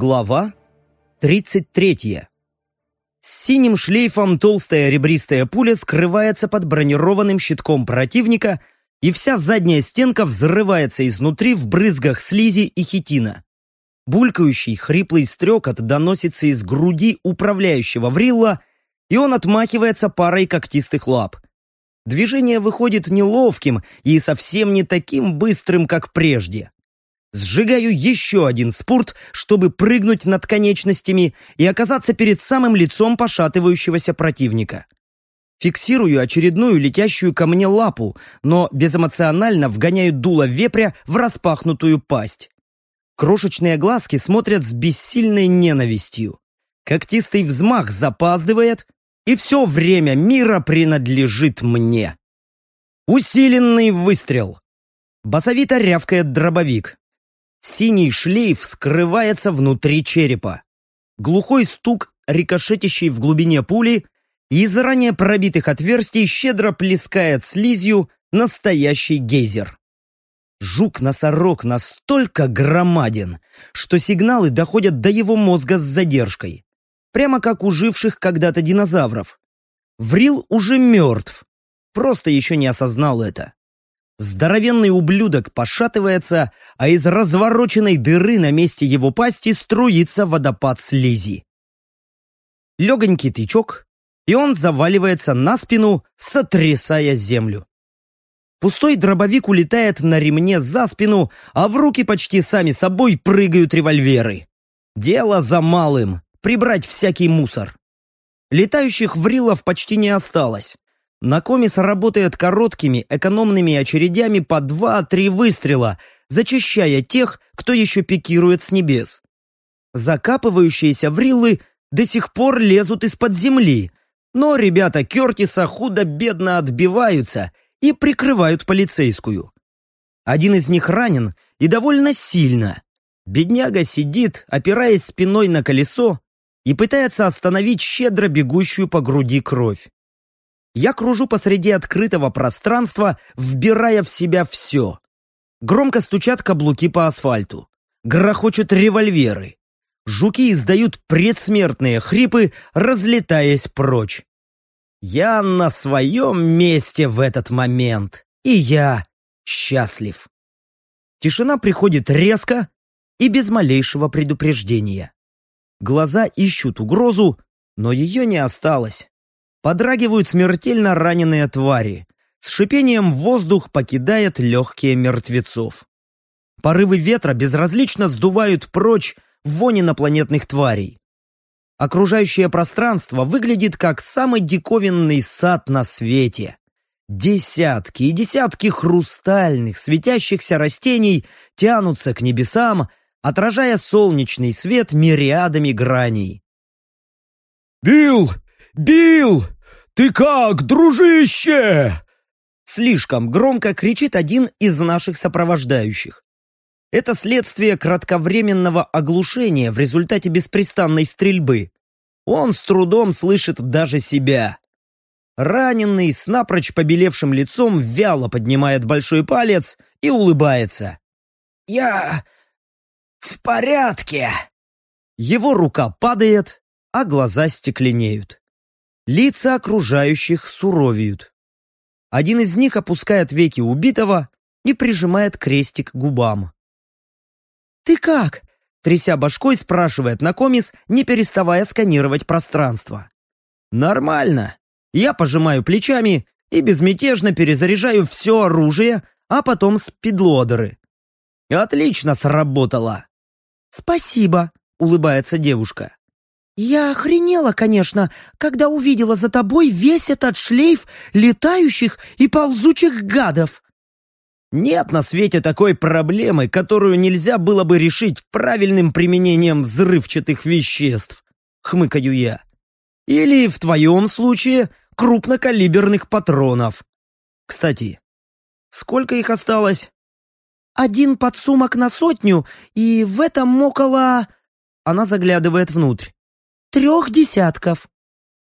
Глава 33. С синим шлейфом толстая ребристая пуля скрывается под бронированным щитком противника, и вся задняя стенка взрывается изнутри в брызгах слизи и хитина. Булькающий, хриплый стрекот доносится из груди управляющего Врилла, и он отмахивается парой когтистых лап. Движение выходит неловким и совсем не таким быстрым, как прежде. Сжигаю еще один спурт, чтобы прыгнуть над конечностями и оказаться перед самым лицом пошатывающегося противника. Фиксирую очередную летящую ко мне лапу, но безэмоционально вгоняю дуло вепря в распахнутую пасть. Крошечные глазки смотрят с бессильной ненавистью. Когтистый взмах запаздывает, и все время мира принадлежит мне. Усиленный выстрел. Басовито рявкает дробовик. Синий шлейф скрывается внутри черепа. Глухой стук, рикошетящий в глубине пули, из ранее пробитых отверстий щедро плескает слизью настоящий гейзер. Жук-носорог настолько громаден, что сигналы доходят до его мозга с задержкой. Прямо как у живших когда-то динозавров. Врил уже мертв, просто еще не осознал это. Здоровенный ублюдок пошатывается, а из развороченной дыры на месте его пасти струится водопад слизи. Легонький тычок, и он заваливается на спину, сотрясая землю. Пустой дробовик улетает на ремне за спину, а в руки почти сами собой прыгают револьверы. Дело за малым — прибрать всякий мусор. Летающих врилов почти не осталось. Накомис работает короткими, экономными очередями по два-три выстрела, зачищая тех, кто еще пикирует с небес. Закапывающиеся врилы до сих пор лезут из-под земли, но ребята Кертиса худо-бедно отбиваются и прикрывают полицейскую. Один из них ранен и довольно сильно. Бедняга сидит, опираясь спиной на колесо, и пытается остановить щедро бегущую по груди кровь я кружу посреди открытого пространства, вбирая в себя все. Громко стучат каблуки по асфальту. Грохочут револьверы. Жуки издают предсмертные хрипы, разлетаясь прочь. Я на своем месте в этот момент, и я счастлив. Тишина приходит резко и без малейшего предупреждения. Глаза ищут угрозу, но ее не осталось подрагивают смертельно раненые твари. С шипением воздух покидает легкие мертвецов. Порывы ветра безразлично сдувают прочь вонь инопланетных тварей. Окружающее пространство выглядит как самый диковинный сад на свете. Десятки и десятки хрустальных, светящихся растений тянутся к небесам, отражая солнечный свет мириадами граней. «Билл! «Билл! Ты как, дружище?» Слишком громко кричит один из наших сопровождающих. Это следствие кратковременного оглушения в результате беспрестанной стрельбы. Он с трудом слышит даже себя. Раненый, с напрочь побелевшим лицом, вяло поднимает большой палец и улыбается. «Я в порядке!» Его рука падает, а глаза стекленеют. Лица окружающих суровеют. Один из них опускает веки убитого и прижимает крестик к губам. «Ты как?» — тряся башкой, спрашивает Накомис, не переставая сканировать пространство. «Нормально». Я пожимаю плечами и безмятежно перезаряжаю все оружие, а потом спидлодеры. «Отлично сработало!» «Спасибо», — улыбается девушка. «Я охренела, конечно, когда увидела за тобой весь этот шлейф летающих и ползучих гадов». Нет на свете такой проблемы, которую нельзя было бы решить правильным применением взрывчатых веществ, хмыкаю я. Или, в твоем случае, крупнокалиберных патронов. Кстати, сколько их осталось? Один подсумок на сотню, и в этом около... Она заглядывает внутрь. Трех десятков.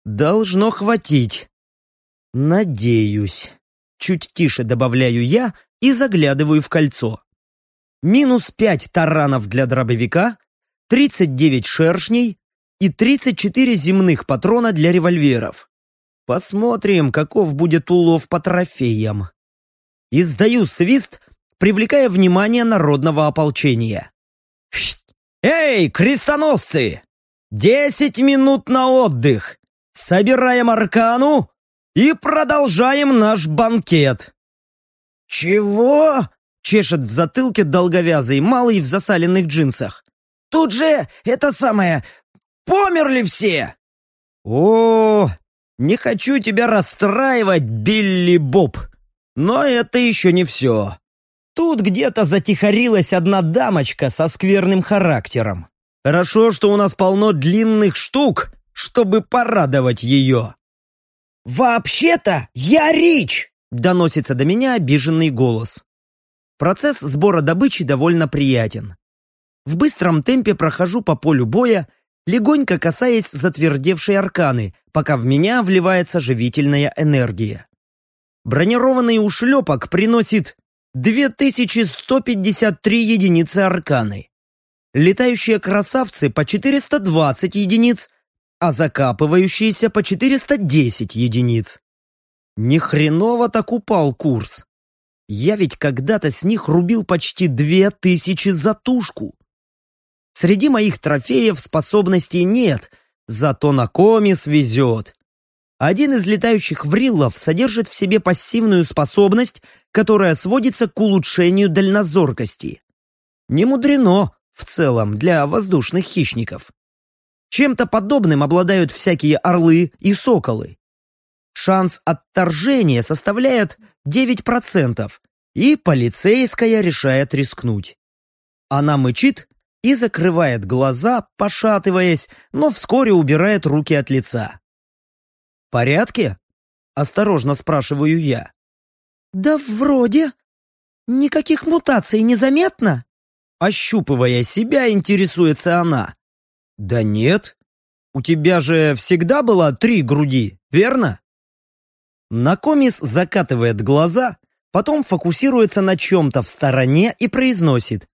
Должно хватить. Надеюсь. Чуть тише добавляю я и заглядываю в кольцо. Минус пять таранов для дробовика, 39 шершней и 34 земных патрона для револьверов. Посмотрим, каков будет улов по трофеям. Издаю свист, привлекая внимание народного ополчения. «Эй, крестоносцы! Десять минут на отдых! Собираем аркану и продолжаем наш банкет!» «Чего?» — чешет в затылке долговязый малый в засаленных джинсах. «Тут же это самое... Померли все!» «О, не хочу тебя расстраивать, Билли Боб, но это еще не все. Тут где-то затихарилась одна дамочка со скверным характером. Хорошо, что у нас полно длинных штук, чтобы порадовать ее. «Вообще-то я Рич!» — доносится до меня обиженный голос. Процесс сбора добычи довольно приятен. В быстром темпе прохожу по полю боя, легонько касаясь затвердевшей арканы, пока в меня вливается живительная энергия. Бронированный ушлепок приносит 2153 единицы арканы. Летающие красавцы по 420 единиц, а закапывающиеся по 410 единиц. Ни хреново так упал курс. Я ведь когда-то с них рубил почти 2000 за тушку. Среди моих трофеев способностей нет, зато на комис везет. Один из летающих вриллов содержит в себе пассивную способность, которая сводится к улучшению дальнозоркости. Не мудрено, в целом, для воздушных хищников. Чем-то подобным обладают всякие орлы и соколы. Шанс отторжения составляет 9%, и полицейская решает рискнуть. Она мычит и закрывает глаза, пошатываясь, но вскоре убирает руки от лица порядке?» Осторожно спрашиваю я. «Да вроде. Никаких мутаций незаметно?» Ощупывая себя, интересуется она. «Да нет. У тебя же всегда было три груди, верно?» Накомис закатывает глаза, потом фокусируется на чем-то в стороне и произносит.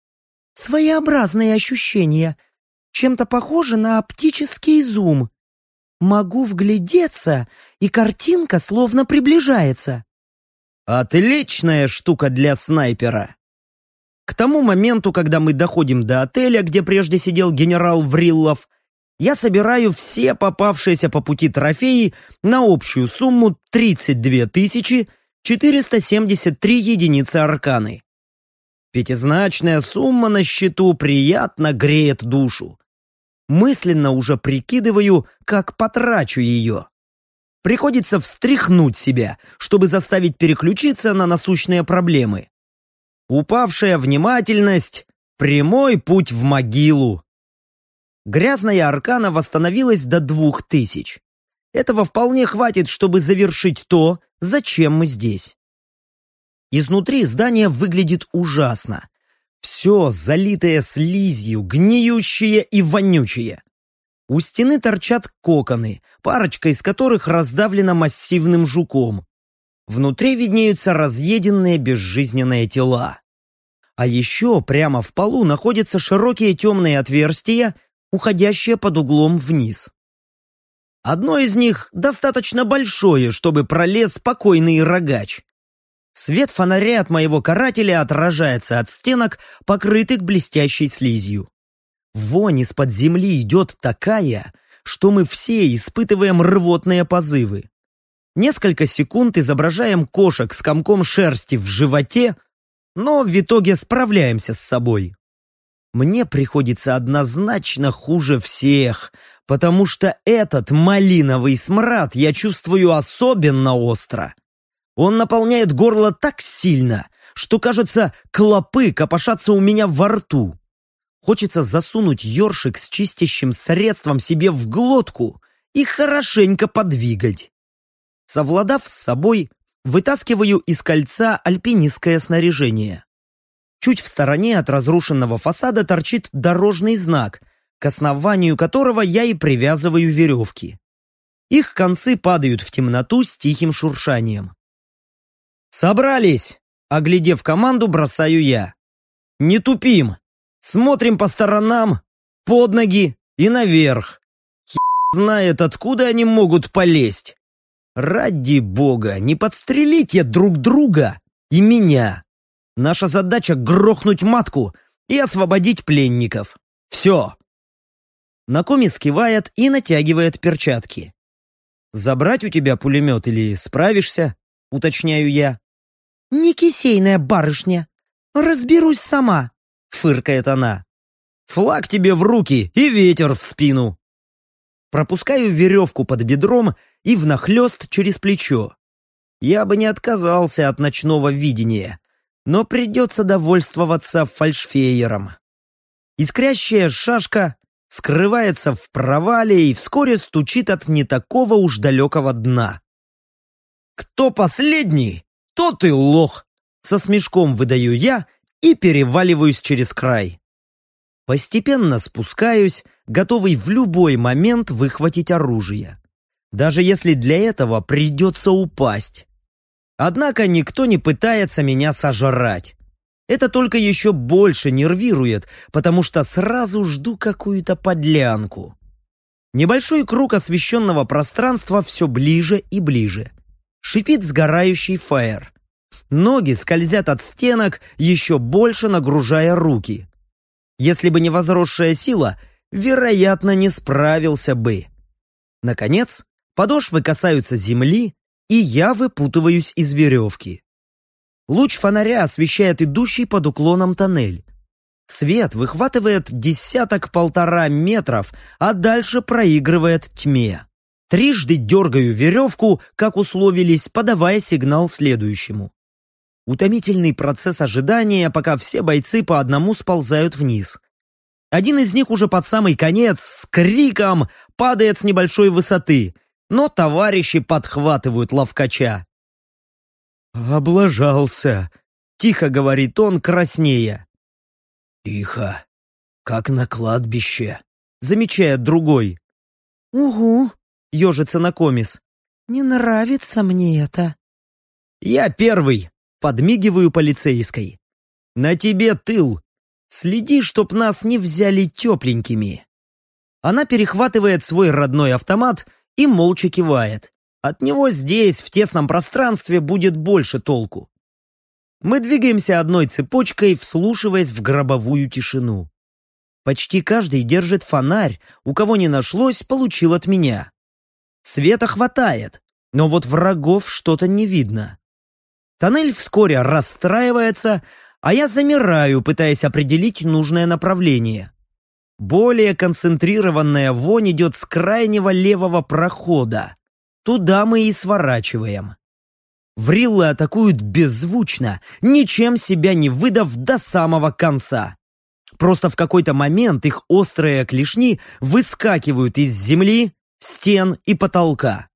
«Своеобразные ощущения. Чем-то похоже на оптический зум. Могу вглядеться, и картинка словно приближается. Отличная штука для снайпера. К тому моменту, когда мы доходим до отеля, где прежде сидел генерал Вриллов, я собираю все попавшиеся по пути трофеи на общую сумму 32 473 единицы арканы. Пятизначная сумма на счету приятно греет душу мысленно уже прикидываю, как потрачу ее. Приходится встряхнуть себя, чтобы заставить переключиться на насущные проблемы. Упавшая внимательность – прямой путь в могилу. Грязная аркана восстановилась до двух тысяч. Этого вполне хватит, чтобы завершить то, зачем мы здесь. Изнутри здание выглядит ужасно. Все залитое слизью, гниющее и вонючее. У стены торчат коконы, парочка из которых раздавлена массивным жуком. Внутри виднеются разъеденные безжизненные тела. А еще прямо в полу находятся широкие темные отверстия, уходящие под углом вниз. Одно из них достаточно большое, чтобы пролез спокойный рогач. Свет фонаря от моего карателя отражается от стенок, покрытых блестящей слизью. Вонь из-под земли идет такая, что мы все испытываем рвотные позывы. Несколько секунд изображаем кошек с комком шерсти в животе, но в итоге справляемся с собой. Мне приходится однозначно хуже всех, потому что этот малиновый смрад я чувствую особенно остро. Он наполняет горло так сильно, что, кажется, клопы копошатся у меня во рту. Хочется засунуть ёршик с чистящим средством себе в глотку и хорошенько подвигать. Совладав с собой, вытаскиваю из кольца альпинистское снаряжение. Чуть в стороне от разрушенного фасада торчит дорожный знак, к основанию которого я и привязываю веревки. Их концы падают в темноту с тихим шуршанием. «Собрались!» — оглядев команду, бросаю я. «Не тупим! Смотрим по сторонам под ноги и наверх. Хер знает, откуда они могут полезть. Ради бога, не подстрелите друг друга и меня. Наша задача — грохнуть матку и освободить пленников. Все. Накоми скивает и натягивает перчатки. «Забрать у тебя пулемет или справишься?» — уточняю я. «Не кисейная барышня. Разберусь сама», — фыркает она. «Флаг тебе в руки и ветер в спину». Пропускаю веревку под бедром и внахлёст через плечо. Я бы не отказался от ночного видения, но придется довольствоваться фальшфеером. Искрящая шашка скрывается в провале и вскоре стучит от не такого уж далекого дна. «Кто последний, тот и лох!» Со смешком выдаю я и переваливаюсь через край. Постепенно спускаюсь, готовый в любой момент выхватить оружие. Даже если для этого придется упасть. Однако никто не пытается меня сожрать. Это только еще больше нервирует, потому что сразу жду какую-то подлянку. Небольшой круг освещенного пространства все ближе и ближе. Шипит сгорающий фаер. Ноги скользят от стенок, еще больше нагружая руки. Если бы не возросшая сила, вероятно, не справился бы. Наконец, подошвы касаются земли, и я выпутываюсь из веревки. Луч фонаря освещает идущий под уклоном тоннель. Свет выхватывает десяток-полтора метров, а дальше проигрывает тьме. Трижды дергаю веревку, как условились, подавая сигнал следующему. Утомительный процесс ожидания, пока все бойцы по одному сползают вниз. Один из них уже под самый конец с криком падает с небольшой высоты, но товарищи подхватывают ловкача. «Облажался», — тихо говорит он, краснея. «Тихо, как на кладбище», — замечает другой. «Угу», — ежится на комис. «Не нравится мне это». «Я первый», — подмигиваю полицейской. «На тебе тыл. Следи, чтоб нас не взяли тепленькими». Она перехватывает свой родной автомат и молча кивает. От него здесь, в тесном пространстве, будет больше толку. Мы двигаемся одной цепочкой, вслушиваясь в гробовую тишину. Почти каждый держит фонарь, у кого не нашлось, получил от меня. Света хватает, но вот врагов что-то не видно. Тоннель вскоре расстраивается, а я замираю, пытаясь определить нужное направление. Более концентрированная вонь идет с крайнего левого прохода. Туда мы и сворачиваем. Вриллы атакуют беззвучно, ничем себя не выдав до самого конца. Просто в какой-то момент их острые клешни выскакивают из земли, стен и потолка.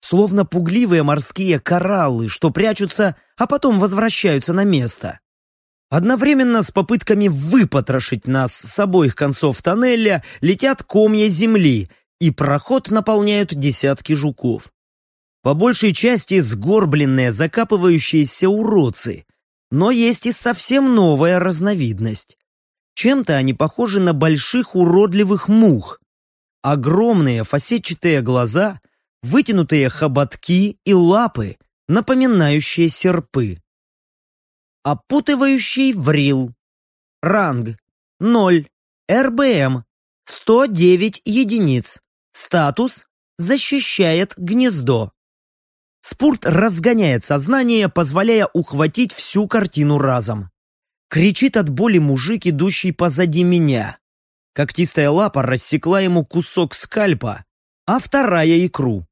Словно пугливые морские кораллы, что прячутся, а потом возвращаются на место. Одновременно с попытками выпотрошить нас с обоих концов тоннеля летят комья земли, и проход наполняют десятки жуков. По большей части сгорбленные, закапывающиеся уродцы, но есть и совсем новая разновидность. Чем-то они похожи на больших уродливых мух. Огромные фасетчатые глаза, вытянутые хоботки и лапы, напоминающие серпы. Опутывающий врил. Ранг 0. РБМ 109 единиц. Статус «Защищает гнездо». Спурт разгоняет сознание, позволяя ухватить всю картину разом. Кричит от боли мужик, идущий позади меня. Когтистая лапа рассекла ему кусок скальпа, а вторая — икру.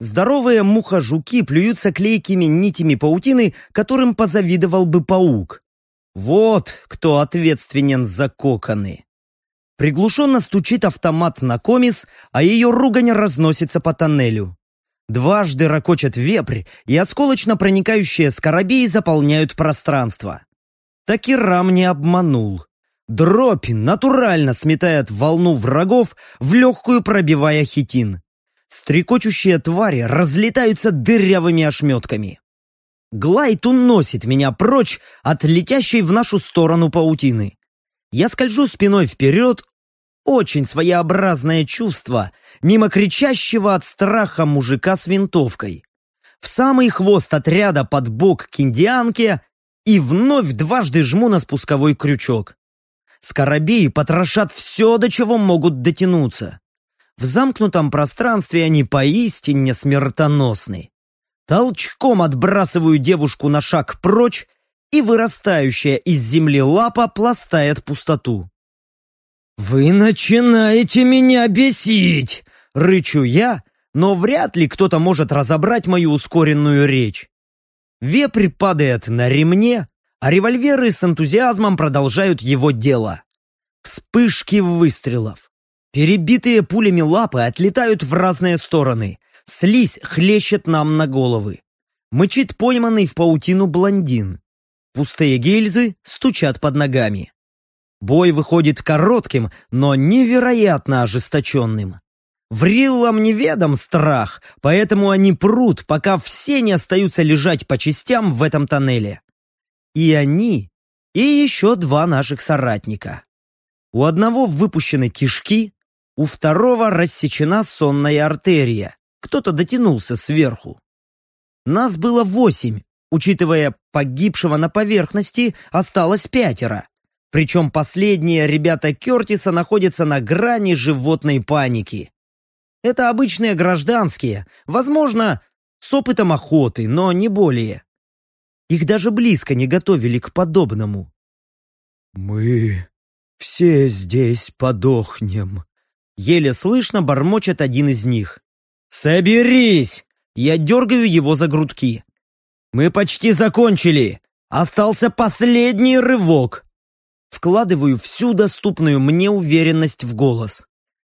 Здоровые муха-жуки плюются клейкими нитями паутины, которым позавидовал бы паук. Вот кто ответственен за коконы. Приглушенно стучит автомат на комис, а ее ругань разносится по тоннелю. Дважды ракочет вепрь, и осколочно проникающие скоробеи заполняют пространство. Так и рам не обманул. Дробь натурально сметает волну врагов, в легкую пробивая хитин. Стрекочущие твари разлетаются дырявыми ошметками. Глайд уносит меня прочь от летящей в нашу сторону паутины. Я скольжу спиной вперед, очень своеобразное чувство мимо кричащего от страха мужика с винтовкой. В самый хвост отряда под бок к индианке и вновь дважды жму на спусковой крючок. Скоробеи потрошат все, до чего могут дотянуться. В замкнутом пространстве они поистине смертоносны. Толчком отбрасываю девушку на шаг прочь, и вырастающая из земли лапа пластает пустоту. «Вы начинаете меня бесить!» — рычу я, но вряд ли кто-то может разобрать мою ускоренную речь. Вепрь падает на ремне, а револьверы с энтузиазмом продолжают его дело. Вспышки выстрелов. Перебитые пулями лапы отлетают в разные стороны. Слизь хлещет нам на головы. Мычит пойманный в паутину блондин. Пустые гильзы стучат под ногами. Бой выходит коротким, но невероятно ожесточенным. Вриллам неведом страх, поэтому они прут, пока все не остаются лежать по частям в этом тоннеле. И они, и еще два наших соратника. У одного выпущены кишки, у второго рассечена сонная артерия. Кто-то дотянулся сверху. Нас было восемь, учитывая погибшего на поверхности, осталось пятеро. Причем последние ребята Кертиса находятся на грани животной паники. Это обычные гражданские, возможно, с опытом охоты, но не более. Их даже близко не готовили к подобному. «Мы все здесь подохнем», — еле слышно бормочет один из них. «Соберись!» Я дергаю его за грудки. «Мы почти закончили! Остался последний рывок!» Вкладываю всю доступную мне уверенность в голос.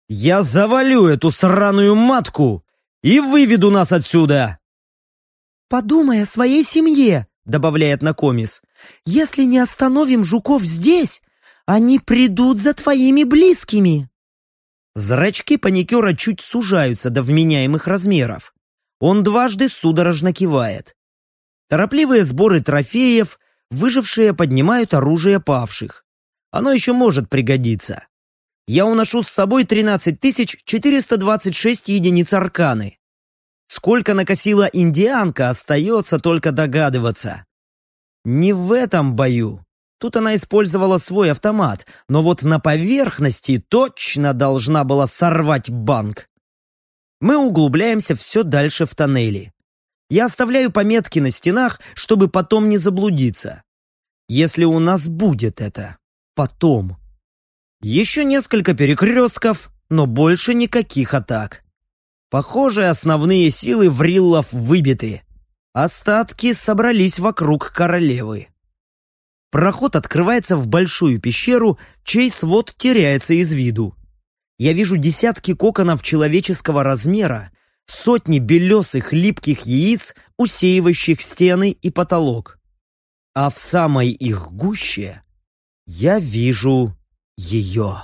«Я завалю эту сраную матку и выведу нас отсюда!» «Подумай о своей семье», — добавляет Накомис. «Если не остановим жуков здесь, они придут за твоими близкими». Зрачки паникера чуть сужаются до вменяемых размеров. Он дважды судорожно кивает. Торопливые сборы трофеев, выжившие поднимают оружие павших. Оно еще может пригодиться. Я уношу с собой 13 426 единиц арканы. Сколько накосила индианка, остается только догадываться. Не в этом бою. Тут она использовала свой автомат, но вот на поверхности точно должна была сорвать банк. Мы углубляемся все дальше в тоннели. Я оставляю пометки на стенах, чтобы потом не заблудиться. Если у нас будет это потом. Еще несколько перекрестков, но больше никаких атак. Похоже, основные силы вриллов выбиты. Остатки собрались вокруг королевы. Проход открывается в большую пещеру, чей свод теряется из виду. Я вижу десятки коконов человеческого размера, сотни белесых липких яиц, усеивающих стены и потолок. А в самой их гуще я вижу ее.